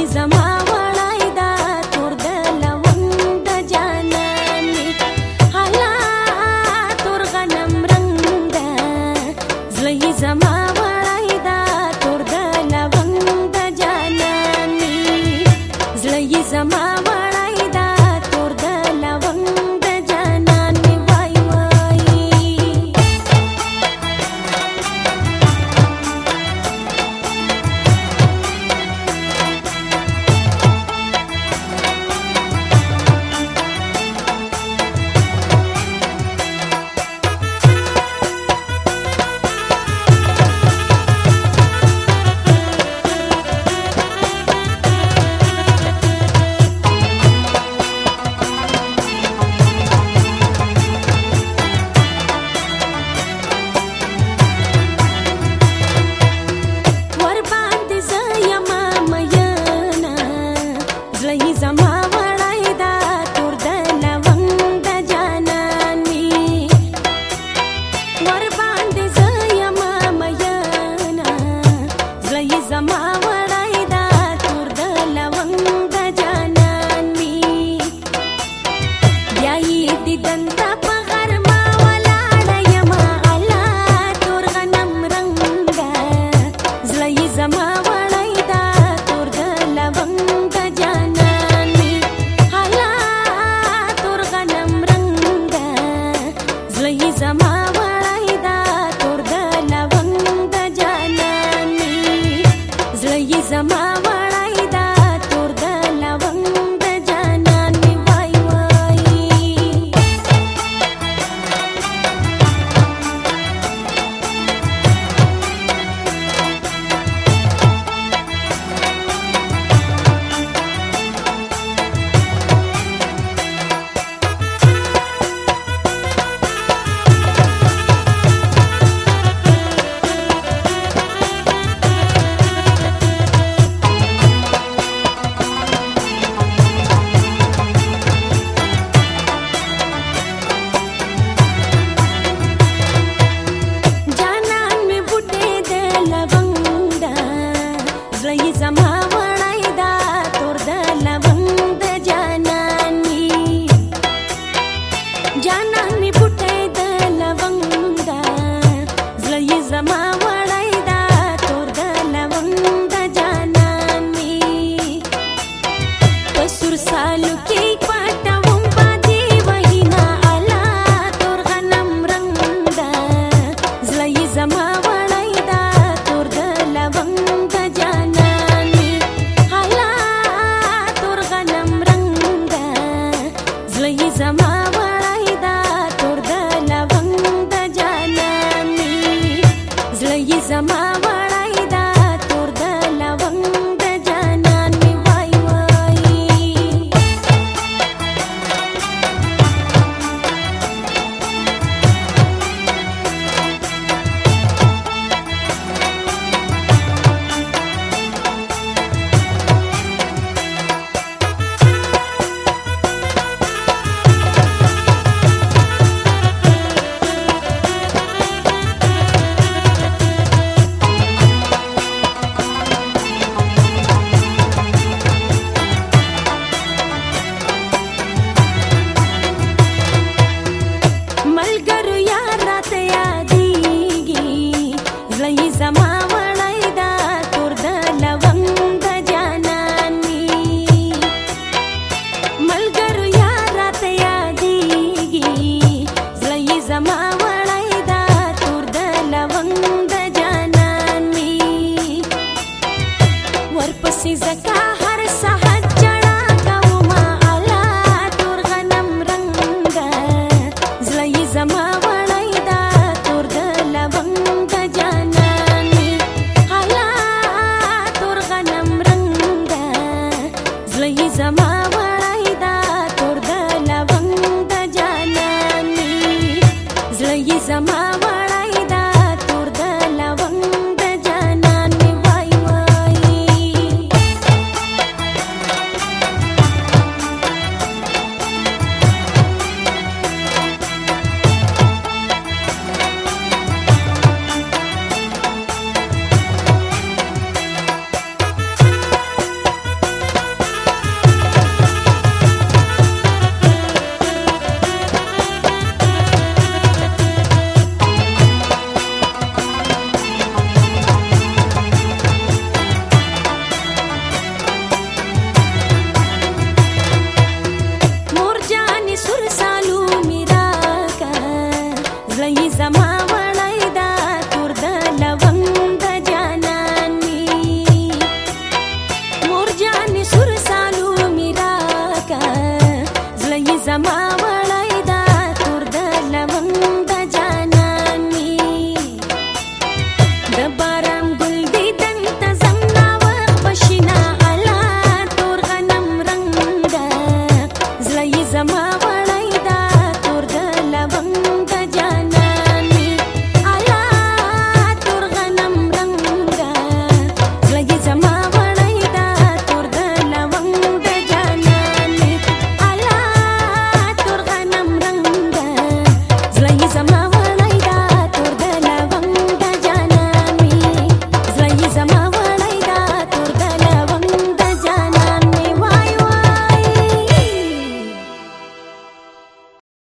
zamani ей за мама si se. zama